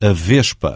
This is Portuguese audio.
A vespa.